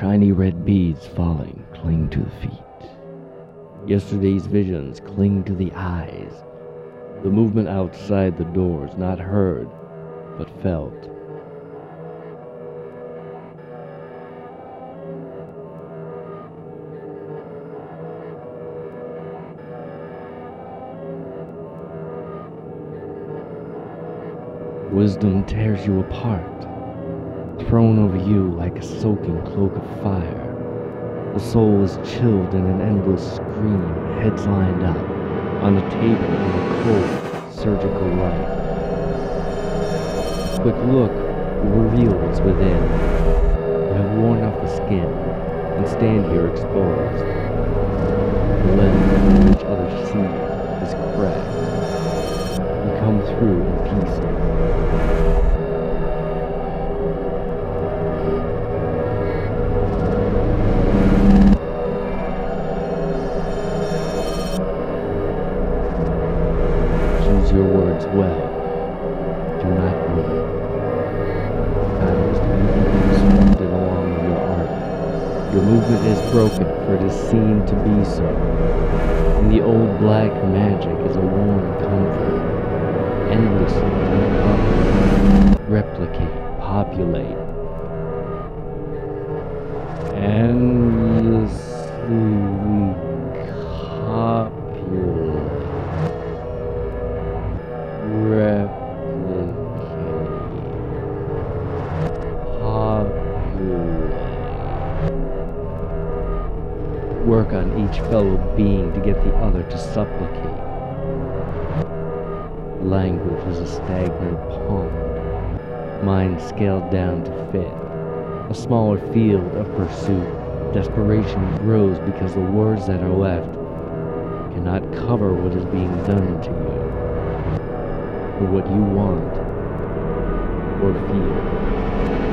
Shiny red beads falling cling to the feet. Yesterday's visions cling to the eyes. The movement outside the doors, not heard, but felt. Wisdom tears you apart, thrown over you like a soaking cloak of fire. The soul is chilled in an endless scream, heads lined up, on a table in a cold, surgical light. A quick look will reveal what's within. You have worn off the skin and stand here exposed. The lens which others see is cracked. You come through in pieces. Broken, for it is seen to be so. And the old black magic is a worn comfort. Endlessly replicate, populate. Being to get the other to supplicate. Language is a stagnant pond, mind scaled down to fit. A smaller field of pursuit. Desperation grows because the words that are left cannot cover what is being done to you or what you want or feel.